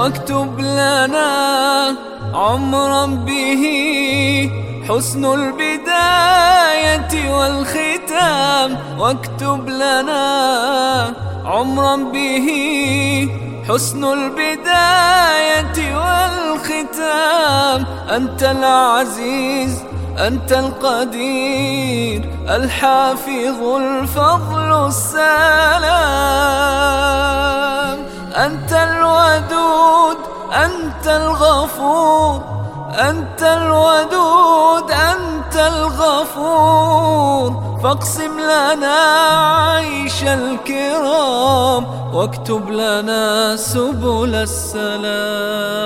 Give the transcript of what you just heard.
واكتب لنا عمرا به حسن البداية والختام. واكتب لنا عمرا به حسن البداية والختام. أنت العزيز أنت القدير الحافظ الفضل السلام. أنت الودود أنت الغفور أنت الودود أنت الغفور. فاقسم لنا عيش الكرام واكتب لنا سبل السلام.